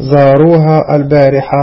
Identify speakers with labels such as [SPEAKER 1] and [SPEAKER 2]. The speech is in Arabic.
[SPEAKER 1] زاروها البارحة.